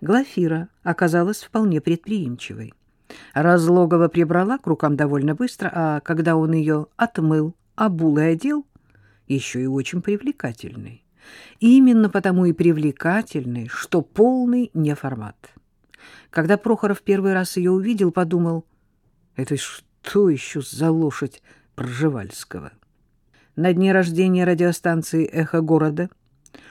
Глафира оказалась вполне предприимчивой. Разлогова прибрала к рукам довольно быстро, а когда он ее отмыл, обул и одел, еще и очень привлекательный. Именно потому и привлекательный, что полный неформат. Когда Прохоров первый раз ее увидел, подумал, это что еще за лошадь Пржевальского? На дне рождения радиостанции «Эхо города»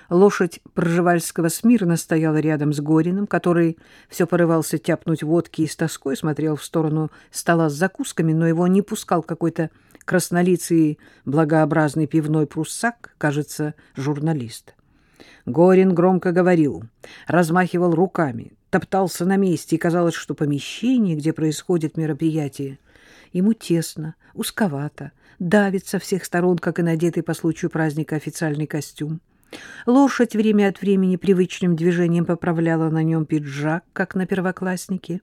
Лошадь Пржевальского смирно стояла рядом с Гориным, который все порывался тяпнуть водки и с тоской смотрел в сторону стола с закусками, но его не пускал какой-то краснолицый благообразный пивной пруссак, кажется, журналист. Горин громко говорил, размахивал руками, топтался на месте, и казалось, что помещение, где происходит мероприятие, ему тесно, узковато, давит со всех сторон, как и надетый по случаю праздника официальный костюм. Лошадь время от времени привычным движением поправляла на нем пиджак, как на первокласснике,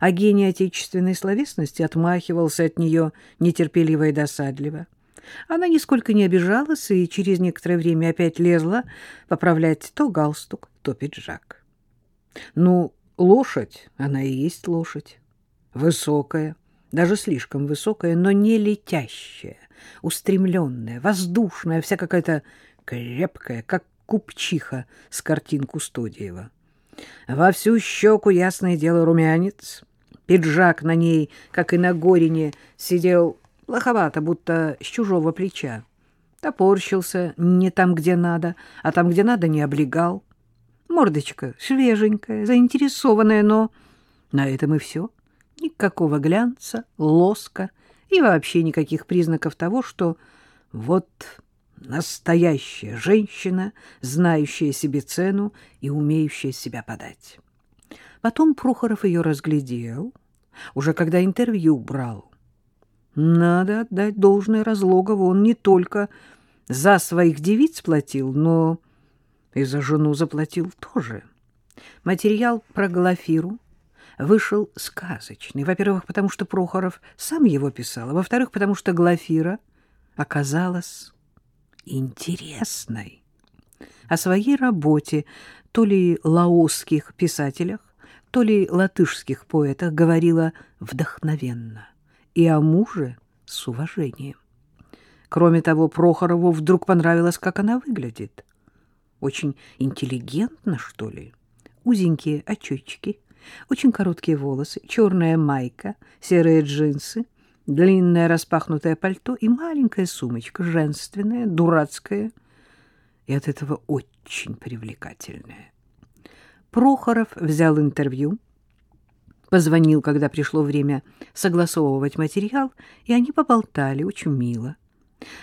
а гений отечественной словесности отмахивался от нее нетерпеливо и досадливо. Она нисколько не обижалась и через некоторое время опять лезла поправлять то галстук, то пиджак. Ну, лошадь, она и есть лошадь. Высокая, даже слишком высокая, но не летящая, устремленная, воздушная, вся какая-то крепкая, как купчиха с картин Кустодиева. Во всю щеку, ясное дело, румянец. Пиджак на ней, как и на горине, сидел плоховато, будто с чужого плеча. Топорщился не там, где надо, а там, где надо, не облегал. Мордочка свеженькая, заинтересованная, но на этом и все. Никакого глянца, лоска и вообще никаких признаков того, что вот Настоящая женщина, знающая себе цену и умеющая себя подать. Потом Прохоров ее разглядел, уже когда интервью брал. Надо отдать должное Разлогову, он не только за своих девиц платил, но и за жену заплатил тоже. Материал про Глафиру вышел сказочный. Во-первых, потому что Прохоров сам его писал, а во-вторых, потому что Глафира оказалась интересной. О своей работе, то ли лаосских писателях, то ли латышских поэтах говорила вдохновенно и о муже с уважением. Кроме того, Прохорову вдруг понравилось, как она выглядит. Очень интеллигентно, что ли. Узенькие очечки, очень короткие волосы, черная майка, серые джинсы — длинное распахнутое пальто и маленькая сумочка, женственная, дурацкая и от этого очень привлекательная. Прохоров взял интервью, позвонил, когда пришло время согласовывать материал, и они поболтали очень мило.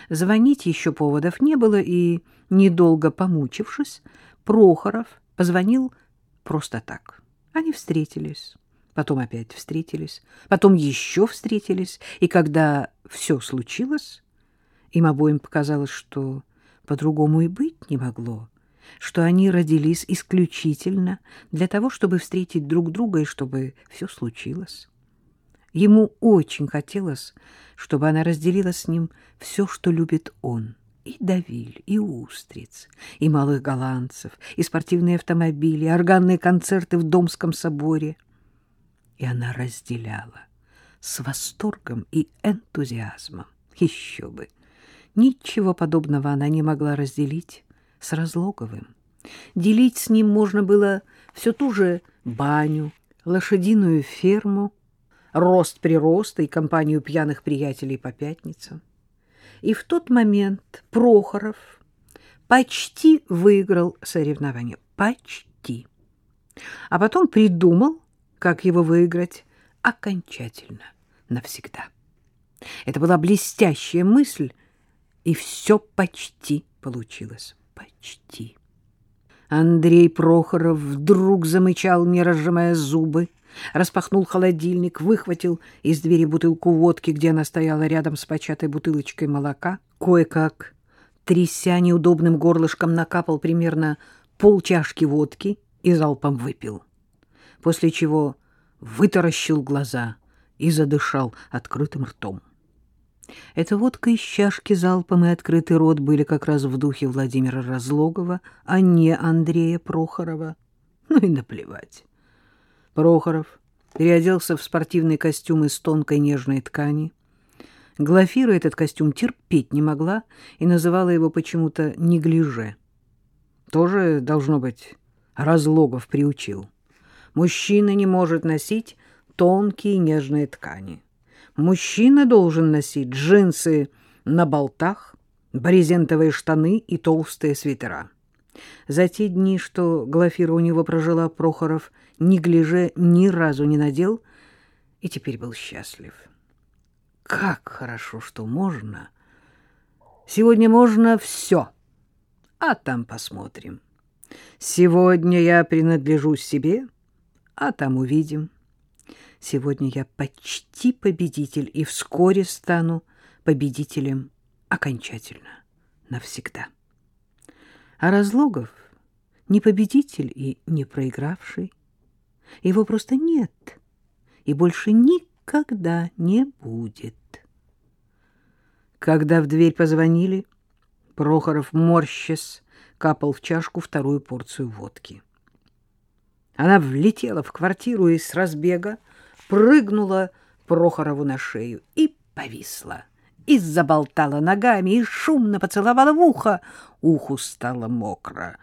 Звонить еще поводов не было, и, недолго помучившись, Прохоров позвонил просто так. Они встретились потом опять встретились, потом еще встретились, и когда все случилось, им обоим показалось, что по-другому и быть не могло, что они родились исключительно для того, чтобы встретить друг друга и чтобы все случилось. Ему очень хотелось, чтобы она разделила с ним все, что любит он. И давиль, и устриц, и малых голландцев, и спортивные автомобили, и органные концерты в Домском соборе — и она разделяла с восторгом и энтузиазмом. Еще бы! Ничего подобного она не могла разделить с Разлоговым. Делить с ним можно было все ту же баню, лошадиную ферму, рост прироста и компанию пьяных приятелей по пятницам. И в тот момент Прохоров почти выиграл соревнование. Почти. А потом придумал, как его выиграть окончательно, навсегда. Это была блестящая мысль, и все почти получилось. Почти. Андрей Прохоров вдруг замычал, не разжимая зубы, распахнул холодильник, выхватил из двери бутылку водки, где она стояла рядом с початой бутылочкой молока, кое-как, тряся неудобным горлышком, накапал примерно полчашки водки и залпом выпил после чего вытаращил глаза и задышал открытым ртом. Эта водка из чашки залпом и открытый рот были как раз в духе Владимира Разлогова, а не Андрея Прохорова. Ну и наплевать. Прохоров переоделся в спортивный костюм из тонкой нежной ткани. Глафира этот костюм терпеть не могла и называла его почему-то неглиже. Тоже, должно быть, Разлогов приучил. Мужчина не может носить тонкие нежные ткани. Мужчина должен носить джинсы на болтах, брезентовые штаны и толстые свитера. За те дни, что Глафира у него прожила, Прохоров неглиже ни разу не надел и теперь был счастлив. Как хорошо, что можно. Сегодня можно все, а там посмотрим. Сегодня я принадлежу себе, а там увидим. Сегодня я почти победитель и вскоре стану победителем окончательно, навсегда. А Разлогов не победитель и не проигравший. Его просто нет и больше никогда не будет. Когда в дверь позвонили, Прохоров, морщась, капал в чашку вторую порцию водки. Она влетела в квартиру и с разбега прыгнула Прохорову на шею и повисла. И заболтала ногами, и шумно поцеловала в ухо. Уху стало мокро.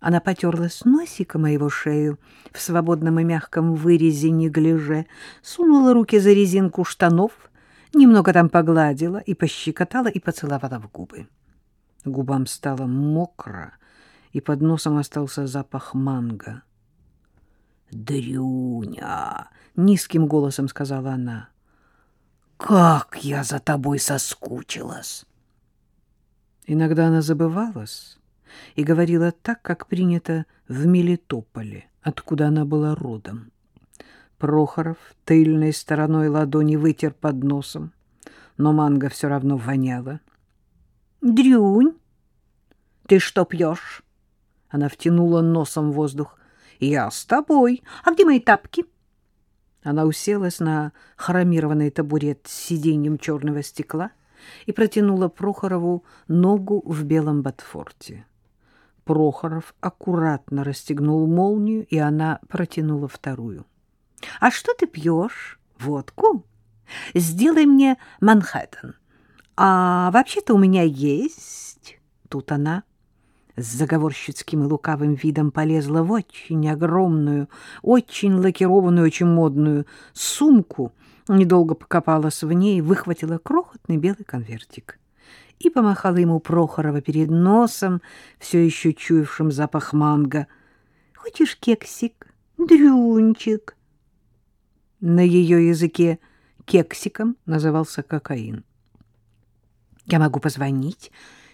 Она потерлась носиком моего шею в свободном и мягком вырезе неглиже, сунула руки за резинку штанов, немного там погладила и пощекотала и поцеловала в губы. Губам стало мокро, и под носом остался запах манго. «Дрюня!» — низким голосом сказала она. «Как я за тобой соскучилась!» Иногда она забывалась и говорила так, как принято в Мелитополе, откуда она была родом. Прохоров тыльной стороной ладони вытер под носом, но манго все равно воняло. Дрюнь, ты что пьешь? Она втянула носом воздух. Я с тобой. А где мои тапки? Она уселась на хромированный табурет с сиденьем черного стекла и протянула Прохорову ногу в белом ботфорте. Прохоров аккуратно расстегнул молнию, и она протянула вторую. — А что ты пьешь? Водку? Сделай мне Манхэттен. А вообще-то у меня есть... Тут она с заговорщицким и лукавым видом полезла в очень огромную, очень лакированную, очень модную сумку, недолго покопалась в ней, выхватила крохотный белый конвертик и помахала ему Прохорова перед носом, все еще чуявшим запах манго. «Хочешь кексик? Дрюнчик?» На ее языке кексиком назывался кокаин. Я могу позвонить.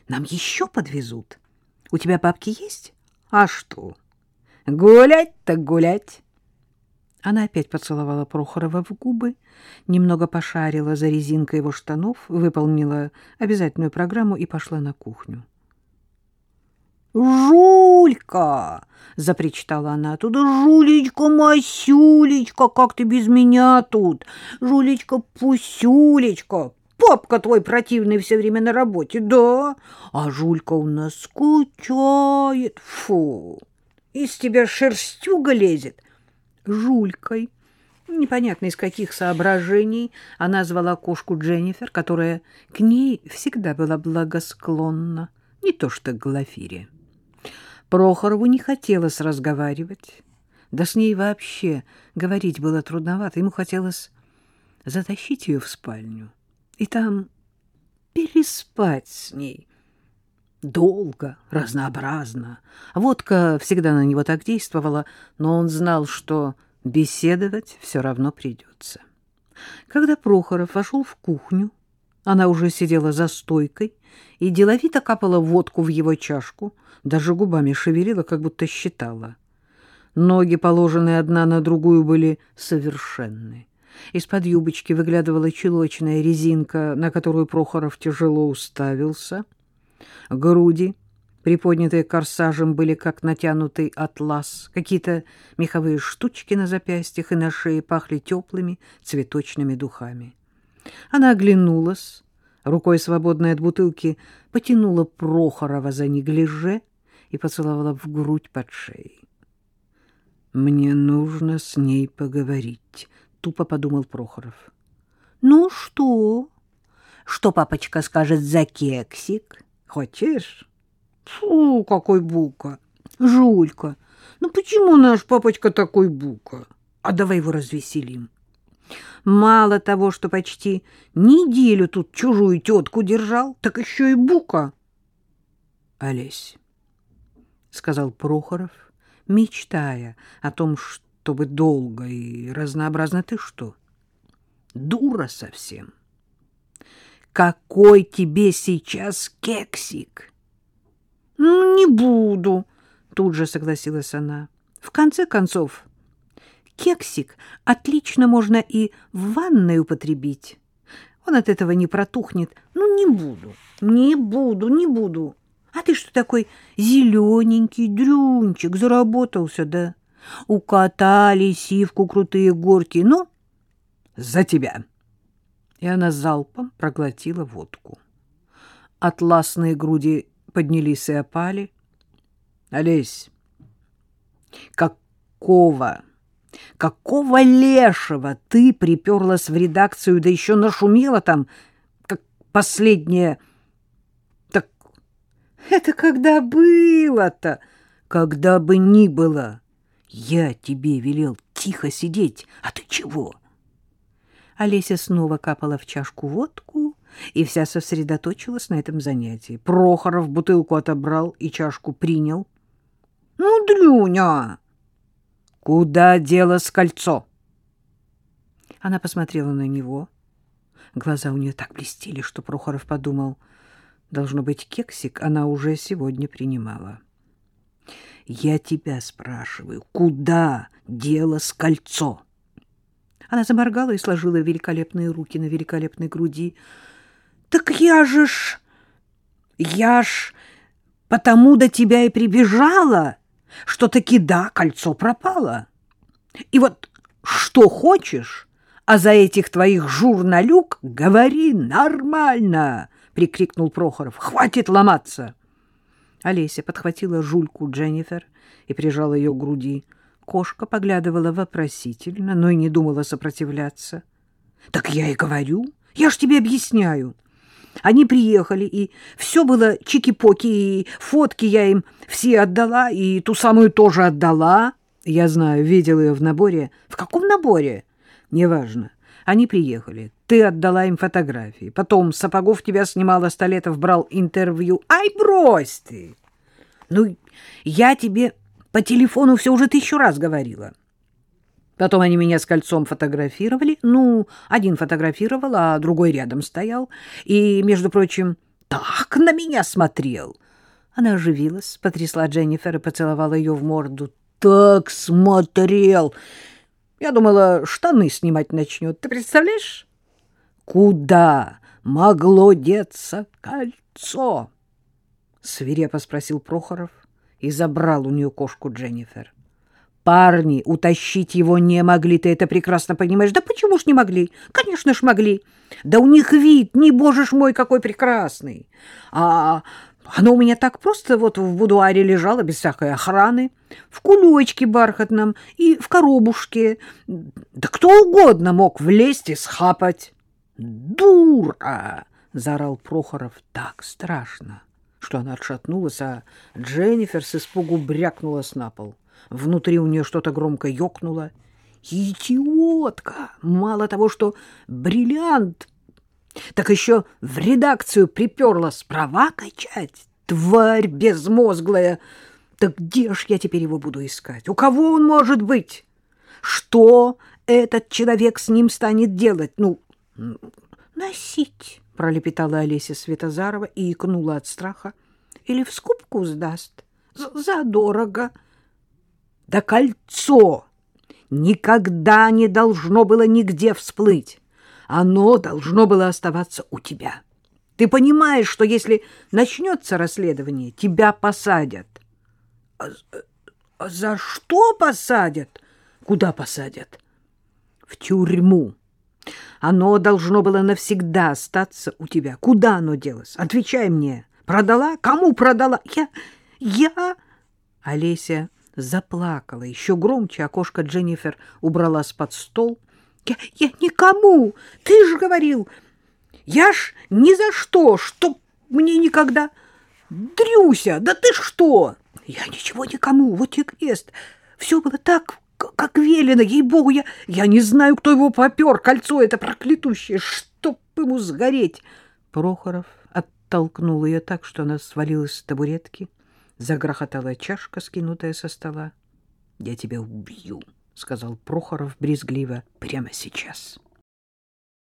Нам еще подвезут. У тебя папки есть? А что? Гулять так гулять. Она опять поцеловала Прохорова в губы, немного пошарила за резинкой его штанов, выполнила обязательную программу и пошла на кухню. «Жулька!» — запричитала она оттуда. «Жулечка-масюлечка, как ты без меня тут? Жулечка-пусюлечка, Папка твой противный все время на работе, да? А Жулька у нас скучает. Фу, из тебя шерстюга лезет. Жулькой. Непонятно из каких соображений она звала кошку Дженнифер, которая к ней всегда была благосклонна, не то что к Глафире. Прохорову не хотелось разговаривать, да с ней вообще говорить было трудновато. Ему хотелось затащить ее в спальню и там переспать с ней. Долго, разнообразно. Водка всегда на него так действовала, но он знал, что беседовать все равно придется. Когда Прохоров вошел в кухню, она уже сидела за стойкой и деловито капала водку в его чашку, даже губами шевелила, как будто считала. Ноги, положенные одна на другую, были совершенны. Из-под юбочки выглядывала чулочная резинка, на которую Прохоров тяжело уставился. Груди, приподнятые корсажем, были как натянутый атлас. Какие-то меховые штучки на запястьях и на шее пахли теплыми цветочными духами. Она оглянулась, рукой свободной от бутылки, потянула Прохорова за неглиже и поцеловала в грудь под шеей. Мне нужно с ней поговорить, тупо подумал Прохоров. Ну что? Что папочка скажет за кексик? Хочешь? Фу, какой бука. Жулька, ну почему наш папочка такой бука? А давай его развеселим. Мало того, что почти неделю тут чужую тетку держал, так еще и бука. Олесь, — сказал Прохоров, мечтая о том, чтобы долго и разнообразно. Ты что, дура совсем? Какой тебе сейчас кексик? Ну, не буду, — тут же согласилась она. В конце концов, кексик отлично можно и в ванной употребить. Он от этого не протухнет. Ну, не буду, не буду, не буду. А ты что такой зелененький дрюнчик, заработался, да? Укатали сивку крутые горки. Ну, за тебя. И она залпом проглотила водку. Атласные груди поднялись и опали. Олесь, какого, какого лешего ты приперлась в редакцию, да еще нашумела там, как последняя это когда было-то? Когда бы ни было. Я тебе велел тихо сидеть, а ты чего? Олеся снова капала в чашку водку и вся сосредоточилась на этом занятии. Прохоров бутылку отобрал и чашку принял. — Ну, Дрюня! Куда делось кольцо? Она посмотрела на него. Глаза у нее так блестели, что Прохоров подумал — Должно быть, кексик она уже сегодня принимала. Я тебя спрашиваю, куда делось кольцо? Она заморгала и сложила великолепные руки на великолепной груди. Так я же ж... Я ж потому до тебя и прибежала, что таки да, кольцо пропало. И вот что хочешь, а за этих твоих журналюк говори нормально. — прикрикнул Прохоров. «Хватит ломаться!» Олеся подхватила жульку Дженнифер и прижала ее к груди. Кошка поглядывала вопросительно, но и не думала сопротивляться. «Так я и говорю, я ж тебе объясняю. Они приехали, и все было чики-поки, и фотки я им все отдала, и ту самую тоже отдала. Я знаю, видел ее в наборе. В каком наборе? Неважно. Они приехали. Ты отдала им фотографии. Потом Сапогов тебя снимал, а Столетов брал интервью. Ай, брось ты! Ну, я тебе по телефону все уже тысячу раз говорила. Потом они меня с кольцом фотографировали. Ну, один фотографировал, а другой рядом стоял. И, между прочим, так на меня смотрел. Она оживилась, потрясла Дженнифер и поцеловала ее в морду. Так смотрел! Я думала, штаны снимать начнет. Ты представляешь? Куда могло деться кольцо? Свирепо спросил Прохоров и забрал у нее кошку Дженнифер. Парни утащить его не могли, ты это прекрасно понимаешь. Да почему ж не могли? Конечно ж могли. Да у них вид, не боже ж мой, какой прекрасный. А оно у меня так просто вот в будуаре лежало, без всякой охраны, в кулечке бархатном и в коробушке. Да кто угодно мог влезть и схапать. «Дура!» — заорал Прохоров так страшно, что она отшатнулась, а Дженнифер с испугу брякнулась на пол. Внутри у нее что-то громко ёкнуло. «Идиотка! Мало того, что бриллиант так еще в редакцию приперлась права качать. Тварь безмозглая! Так где ж я теперь его буду искать? У кого он может быть? Что этот человек с ним станет делать? Ну, носить, пролепетала Олеся Светозарова и икнула от страха. Или в скупку сдаст. Задорого. Да кольцо никогда не должно было нигде всплыть. Оно должно было оставаться у тебя. Ты понимаешь, что если начнется расследование, тебя посадят. А, а за что посадят? Куда посадят? В тюрьму. Оно должно было навсегда остаться у тебя. Куда оно делось? Отвечай мне. Продала? Кому продала? Я... Я... Олеся заплакала еще громче. Окошко Дженнифер убралась под стол. Я, я никому! Ты же говорил! Я ж ни за что, что мне никогда... Дрюся, да ты что? Я ничего никому, вот и крест. Все было так, как велено, ей-богу, я, я не знаю, кто его попер. Кольцо это проклятущее, чтоб ему сгореть. Прохоров оттолкнул ее так, что она свалилась с табуретки. Загрохотала чашка, скинутая со стола. — Я тебя убью, — сказал Прохоров брезгливо, — прямо сейчас. —